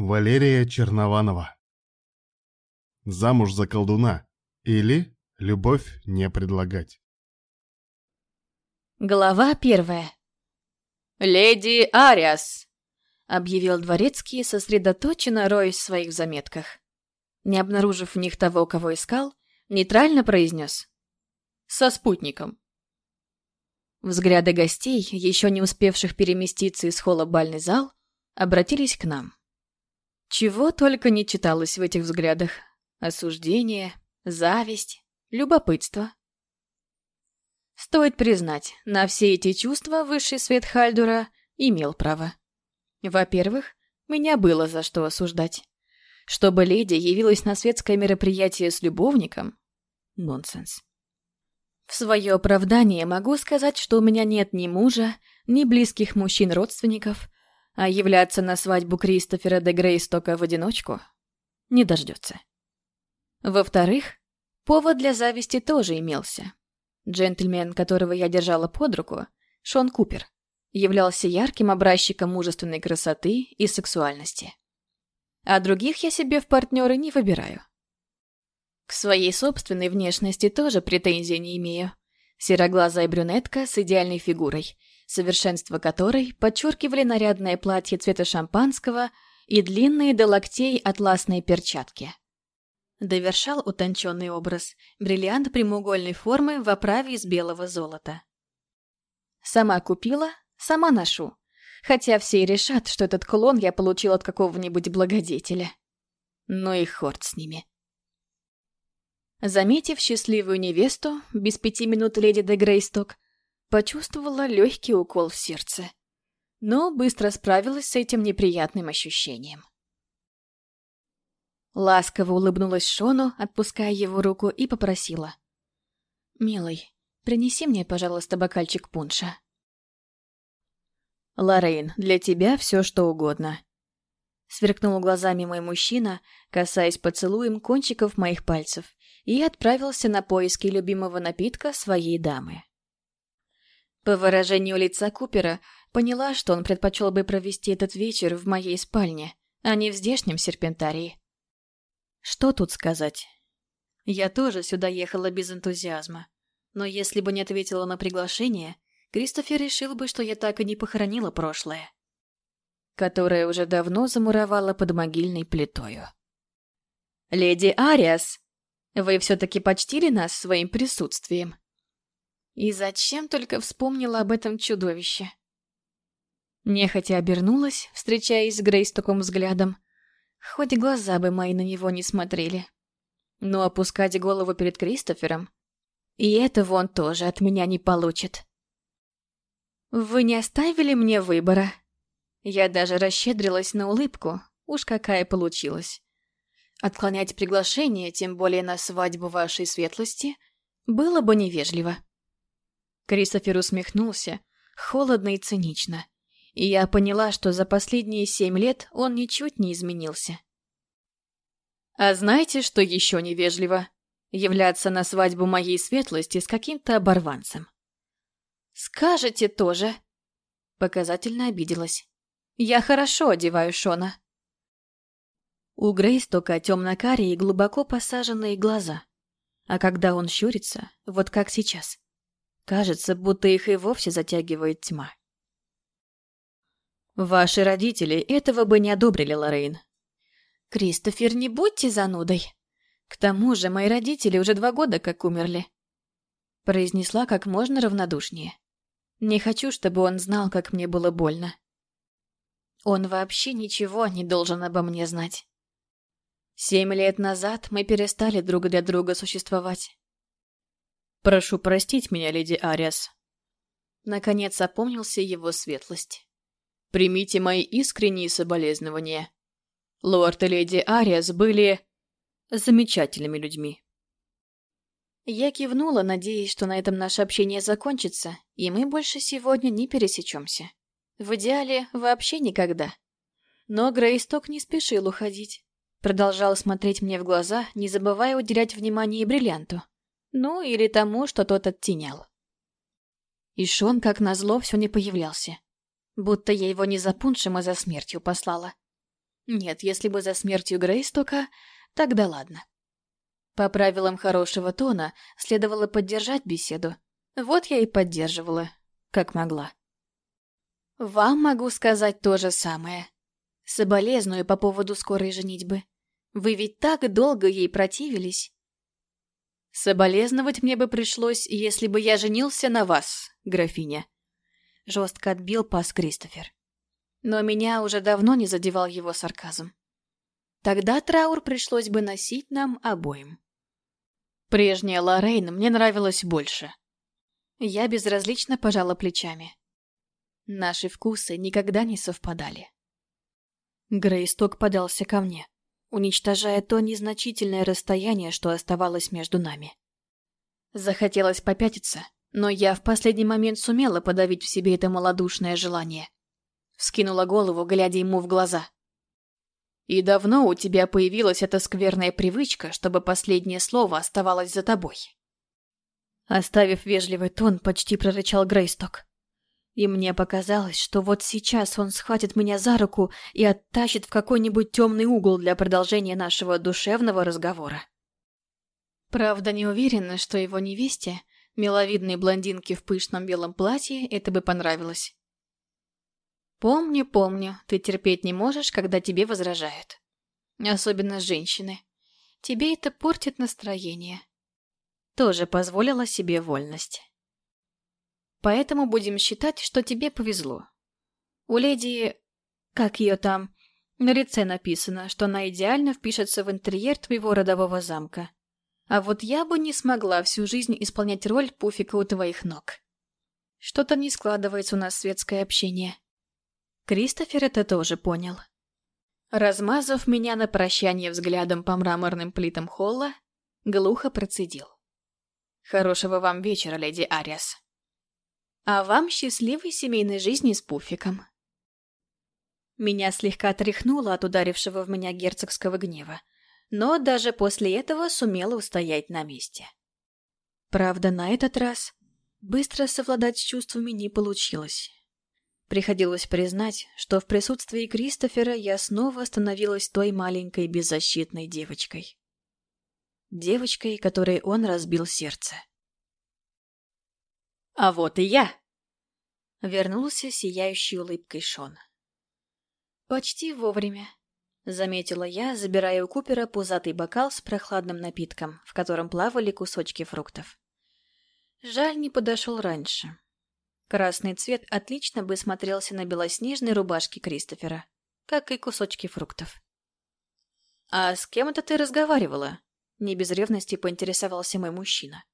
Валерия Чернованова. Замуж за колдуна или любовь не предлагать. Глава первая. «Леди Ариас!» — объявил дворецкий, сосредоточенно роясь в своих заметках. Не обнаружив в них того, кого искал, нейтрально произнес. «Со спутником». Взгляды гостей, еще не успевших переместиться из холла бальный зал, обратились к нам. Чего только не читалось в этих взглядах. Осуждение, зависть, любопытство. Стоит признать, на все эти чувства высший свет Хальдура имел право. Во-первых, меня было за что осуждать. Чтобы леди явилась на светское мероприятие с любовником — нонсенс. В свое оправдание могу сказать, что у меня нет ни мужа, ни близких мужчин-родственников, а являться на свадьбу Кристофера де Грейстока в одиночку не дождется. Во-вторых, повод для зависти тоже имелся. Джентльмен, которого я держала под руку, Шон Купер, являлся ярким образчиком мужественной красоты и сексуальности. А других я себе в партнеры не выбираю. К своей собственной внешности тоже претензий не имею. Сероглазая брюнетка с идеальной фигурой, совершенство которой подчеркивали нарядное платье цвета шампанского и длинные до локтей атласные перчатки. Довершал утонченный образ бриллиант прямоугольной формы в оправе из белого золота. Сама купила, сама ношу. Хотя все и решат, что этот кулон я получил от какого-нибудь благодетеля. Ну и хорт с ними. Заметив счастливую невесту, без пяти минут леди де Грейсток, почувствовала легкий укол в сердце. Но быстро справилась с этим неприятным ощущением. Ласково улыбнулась Шону, отпуская его руку, и попросила. «Милый, принеси мне, пожалуйста, бокальчик пунша». «Лоррейн, для тебя все что угодно», — сверкнул глазами мой мужчина, касаясь поцелуем кончиков моих пальцев и отправился на поиски любимого напитка своей дамы. По выражению лица Купера поняла, что он предпочел бы провести этот вечер в моей спальне, а не в здешнем серпентарии. Что тут сказать? Я тоже сюда ехала без энтузиазма. Но если бы не ответила на приглашение, Кристофер решил бы, что я так и не похоронила прошлое, которое уже давно замуровала под могильной плитою. «Леди Ариас!» Вы все-таки почтили нас своим присутствием. И зачем только вспомнила об этом чудовище? Нехотя обернулась, встречаясь с Грейс таким взглядом. Хоть глаза бы мои на него не смотрели. Но опускать голову перед Кристофером... И этого он тоже от меня не получит. Вы не оставили мне выбора. Я даже расщедрилась на улыбку, уж какая получилась. Отклонять приглашение, тем более на свадьбу вашей светлости, было бы невежливо. Кристофер усмехнулся, холодно и цинично, и я поняла, что за последние семь лет он ничуть не изменился. А знаете, что еще невежливо? Являться на свадьбу моей светлости с каким-то оборванцем. Скажете тоже. Показательно обиделась. Я хорошо одеваю Шона. У Грейс только темно-карие глубоко посаженные глаза. А когда он щурится, вот как сейчас, кажется, будто их и вовсе затягивает тьма. Ваши родители этого бы не одобрили, Лоррейн. Кристофер, не будьте занудой. К тому же мои родители уже два года как умерли. Произнесла как можно равнодушнее. Не хочу, чтобы он знал, как мне было больно. Он вообще ничего не должен обо мне знать. Семь лет назад мы перестали друг для друга существовать. «Прошу простить меня, леди Ариас». Наконец опомнился его светлость. «Примите мои искренние соболезнования. Лорд и леди Ариас были замечательными людьми». Я кивнула, надеясь, что на этом наше общение закончится, и мы больше сегодня не пересечемся. В идеале, вообще никогда. Но Грейсток не спешил уходить. Продолжал смотреть мне в глаза, не забывая уделять внимание и бриллианту. Ну, или тому, что тот оттенял. И Шон, как назло, все не появлялся. Будто я его не за пуншем, а за смертью послала. Нет, если бы за смертью Грейстока, тогда ладно. По правилам хорошего тона следовало поддержать беседу. Вот я и поддерживала, как могла. Вам могу сказать то же самое. Соболезную по поводу скорой женитьбы. Вы ведь так долго ей противились. Соболезновать мне бы пришлось, если бы я женился на вас, графиня. Жестко отбил пас Кристофер. Но меня уже давно не задевал его сарказм. Тогда траур пришлось бы носить нам обоим. Прежняя Лоррейн мне нравилась больше. Я безразлично пожала плечами. Наши вкусы никогда не совпадали. Грейсток подался ко мне, уничтожая то незначительное расстояние, что оставалось между нами. Захотелось попятиться, но я в последний момент сумела подавить в себе это малодушное желание. Вскинула голову, глядя ему в глаза. «И давно у тебя появилась эта скверная привычка, чтобы последнее слово оставалось за тобой?» Оставив вежливый тон, почти прорычал Грейсток. И мне показалось, что вот сейчас он схватит меня за руку и оттащит в какой-нибудь темный угол для продолжения нашего душевного разговора. Правда, не уверена, что его невесте, миловидной блондинке в пышном белом платье, это бы понравилось. Помню, помню, ты терпеть не можешь, когда тебе возражают. Особенно женщины. Тебе это портит настроение. Тоже позволила себе вольность. Поэтому будем считать, что тебе повезло. У леди... Как ее там? На лице написано, что она идеально впишется в интерьер твоего родового замка. А вот я бы не смогла всю жизнь исполнять роль пуфика у твоих ног. Что-то не складывается у нас светское общение. Кристофер это тоже понял. Размазав меня на прощание взглядом по мраморным плитам холла, глухо процедил. «Хорошего вам вечера, леди Ариас». А вам счастливой семейной жизни с пуфиком. Меня слегка тряхнуло от ударившего в меня герцогского гнева, но даже после этого сумела устоять на месте. Правда, на этот раз быстро совладать с чувствами не получилось. Приходилось признать, что в присутствии Кристофера я снова становилась той маленькой беззащитной девочкой. Девочкой, которой он разбил сердце. «А вот и я!» Вернулся сияющей улыбкой Шон. «Почти вовремя», — заметила я, забирая у Купера пузатый бокал с прохладным напитком, в котором плавали кусочки фруктов. Жаль, не подошел раньше. Красный цвет отлично бы смотрелся на белоснежной рубашке Кристофера, как и кусочки фруктов. «А с кем это ты разговаривала?» — не без ревности поинтересовался мой мужчина.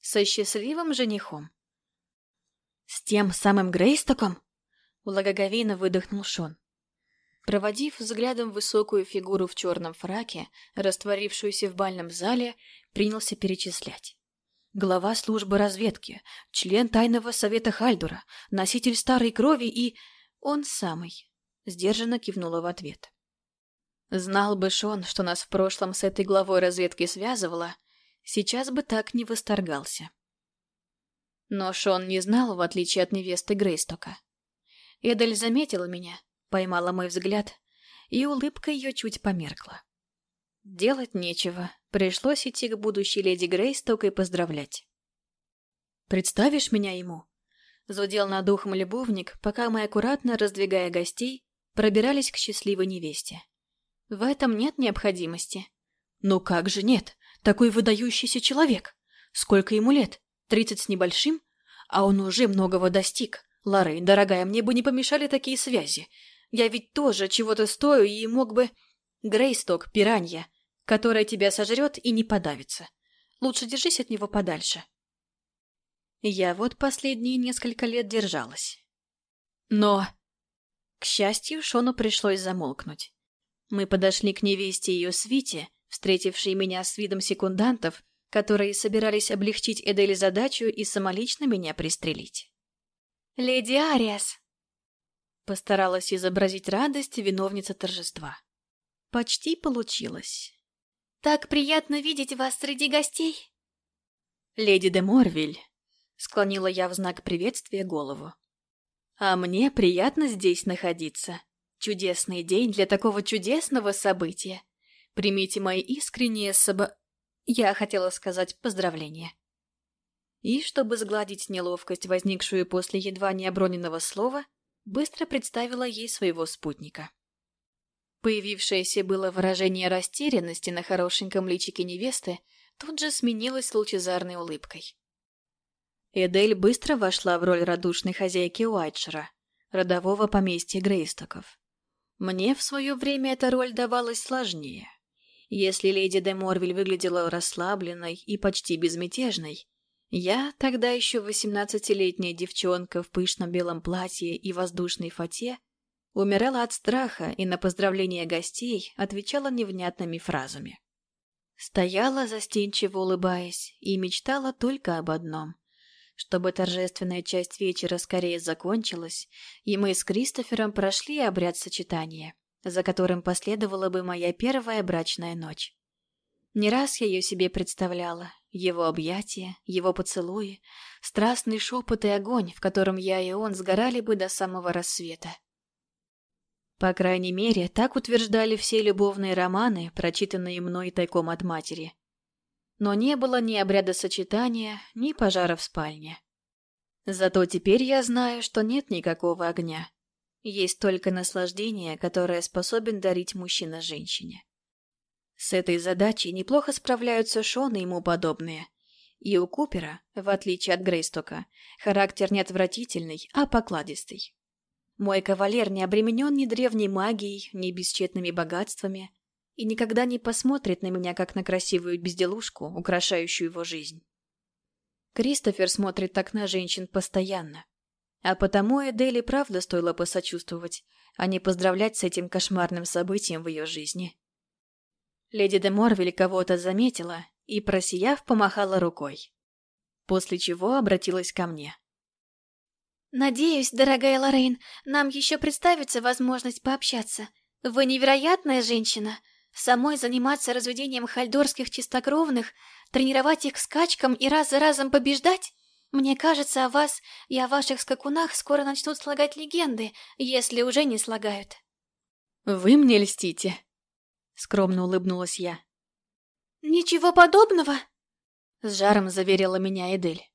«Со счастливым женихом». «С тем самым Грейстоком?» Благоговейно выдохнул Шон. Проводив взглядом высокую фигуру в черном фраке, растворившуюся в бальном зале, принялся перечислять. Глава службы разведки, член тайного совета Хальдура, носитель старой крови и... Он самый. Сдержанно кивнула в ответ. Знал бы Шон, что нас в прошлом с этой главой разведки связывало, сейчас бы так не восторгался. Но Шон не знал, в отличие от невесты Грейстока. Эдель заметила меня, поймала мой взгляд, и улыбка ее чуть померкла. Делать нечего, пришлось идти к будущей леди Грейсток и поздравлять. «Представишь меня ему?» Зудел над ухом любовник, пока мы, аккуратно раздвигая гостей, пробирались к счастливой невесте. В этом нет необходимости. «Ну как же нет? Такой выдающийся человек! Сколько ему лет? Тридцать с небольшим? А он уже многого достиг. Лоррейн, дорогая, мне бы не помешали такие связи. Я ведь тоже чего-то стою и мог бы... Грейсток, пиранья, которая тебя сожрет и не подавится. Лучше держись от него подальше. Я вот последние несколько лет держалась. Но... К счастью, Шону пришлось замолкнуть. Мы подошли к невесте ее свите, встретившей меня с видом секундантов, которые собирались облегчить Эдели задачу и самолично меня пристрелить. «Леди Ариас!» Постаралась изобразить радость виновница торжества. Почти получилось. «Так приятно видеть вас среди гостей!» «Леди де Морвиль!» — склонила я в знак приветствия голову. «А мне приятно здесь находиться. Чудесный день для такого чудесного события. Примите мои искренние соба... Я хотела сказать поздравления. И, чтобы сгладить неловкость, возникшую после едва не оброненного слова, быстро представила ей своего спутника. Появившееся было выражение растерянности на хорошеньком личике невесты тут же сменилось лучезарной улыбкой. Эдель быстро вошла в роль радушной хозяйки Уайтшера, родового поместья Грейстоков. Мне в свое время эта роль давалась сложнее. Если леди де Морвиль выглядела расслабленной и почти безмятежной, я, тогда еще восемнадцатилетняя девчонка в пышном белом платье и воздушной фате, умирала от страха и на поздравления гостей отвечала невнятными фразами. Стояла застенчиво улыбаясь и мечтала только об одном чтобы торжественная часть вечера скорее закончилась, и мы с Кристофером прошли обряд сочетания, за которым последовала бы моя первая брачная ночь. Не раз я ее себе представляла, его объятия, его поцелуи, страстный шепот и огонь, в котором я и он сгорали бы до самого рассвета. По крайней мере, так утверждали все любовные романы, прочитанные мной тайком от матери но не было ни обряда сочетания, ни пожара в спальне. Зато теперь я знаю, что нет никакого огня. Есть только наслаждение, которое способен дарить мужчина женщине. С этой задачей неплохо справляются Шон и ему подобные. И у Купера, в отличие от Грейстока, характер не отвратительный, а покладистый. Мой кавалер не обременен ни древней магией, ни бесчетными богатствами, и никогда не посмотрит на меня, как на красивую безделушку, украшающую его жизнь. Кристофер смотрит так на женщин постоянно. А потому Эдели правда стоило посочувствовать, а не поздравлять с этим кошмарным событием в ее жизни. Леди де Морвиль кого-то заметила и, просияв, помахала рукой. После чего обратилась ко мне. «Надеюсь, дорогая Лоррейн, нам еще представится возможность пообщаться. Вы невероятная женщина. Самой заниматься разведением хальдорских чистокровных, тренировать их к скачкам и раз за разом побеждать? Мне кажется, о вас и о ваших скакунах скоро начнут слагать легенды, если уже не слагают. «Вы мне льстите», — скромно улыбнулась я. «Ничего подобного», — с жаром заверила меня Эдель.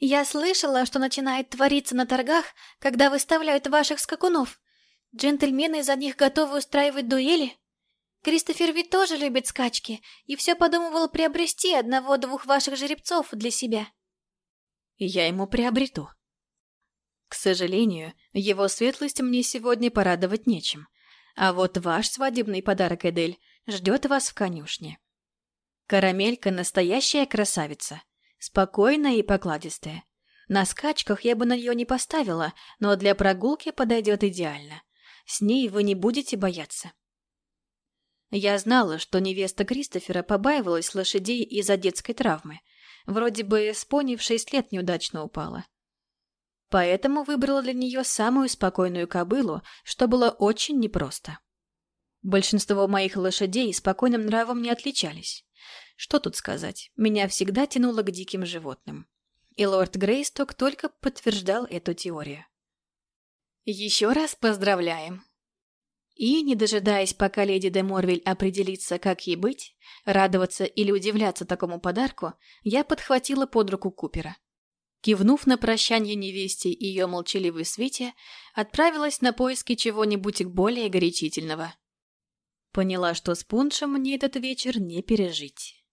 «Я слышала, что начинает твориться на торгах, когда выставляют ваших скакунов. Джентльмены за них готовы устраивать дуэли, Кристофер ведь тоже любит скачки и все подумывал приобрести одного-двух ваших жеребцов для себя. Я ему приобрету. К сожалению, его светлость мне сегодня порадовать нечем. А вот ваш свадебный подарок, Эдель, ждет вас в конюшне. Карамелька — настоящая красавица. Спокойная и покладистая. На скачках я бы на нее не поставила, но для прогулки подойдет идеально. С ней вы не будете бояться. Я знала, что невеста Кристофера побаивалась лошадей из-за детской травмы. Вроде бы с пони в шесть лет неудачно упала. Поэтому выбрала для нее самую спокойную кобылу, что было очень непросто. Большинство моих лошадей спокойным нравом не отличались. Что тут сказать, меня всегда тянуло к диким животным. И лорд Грейсток только подтверждал эту теорию. «Еще раз поздравляем», и, не дожидаясь, пока леди де Морвиль определится, как ей быть, радоваться или удивляться такому подарку, я подхватила под руку Купера. Кивнув на прощание невесте и ее молчаливой свете, отправилась на поиски чего-нибудь более горячительного. Поняла, что с пуншем мне этот вечер не пережить.